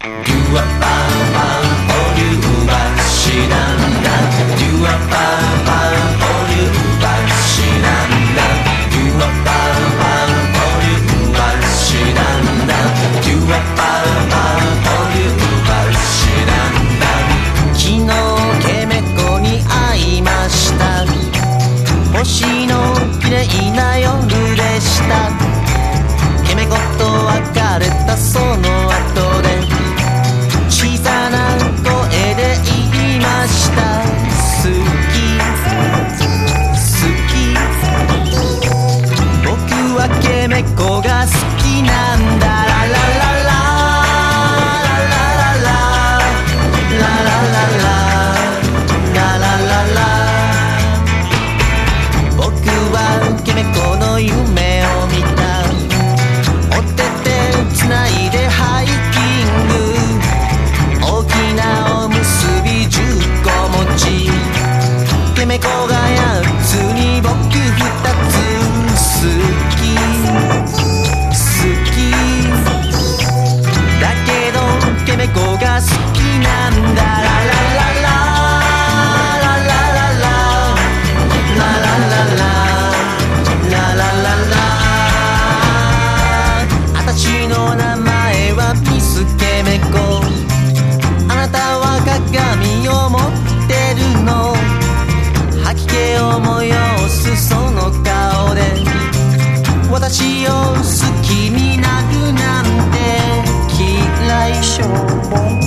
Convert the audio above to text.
「うわパンバンボリューしな」私を好きになるなんて嫌いしょぼん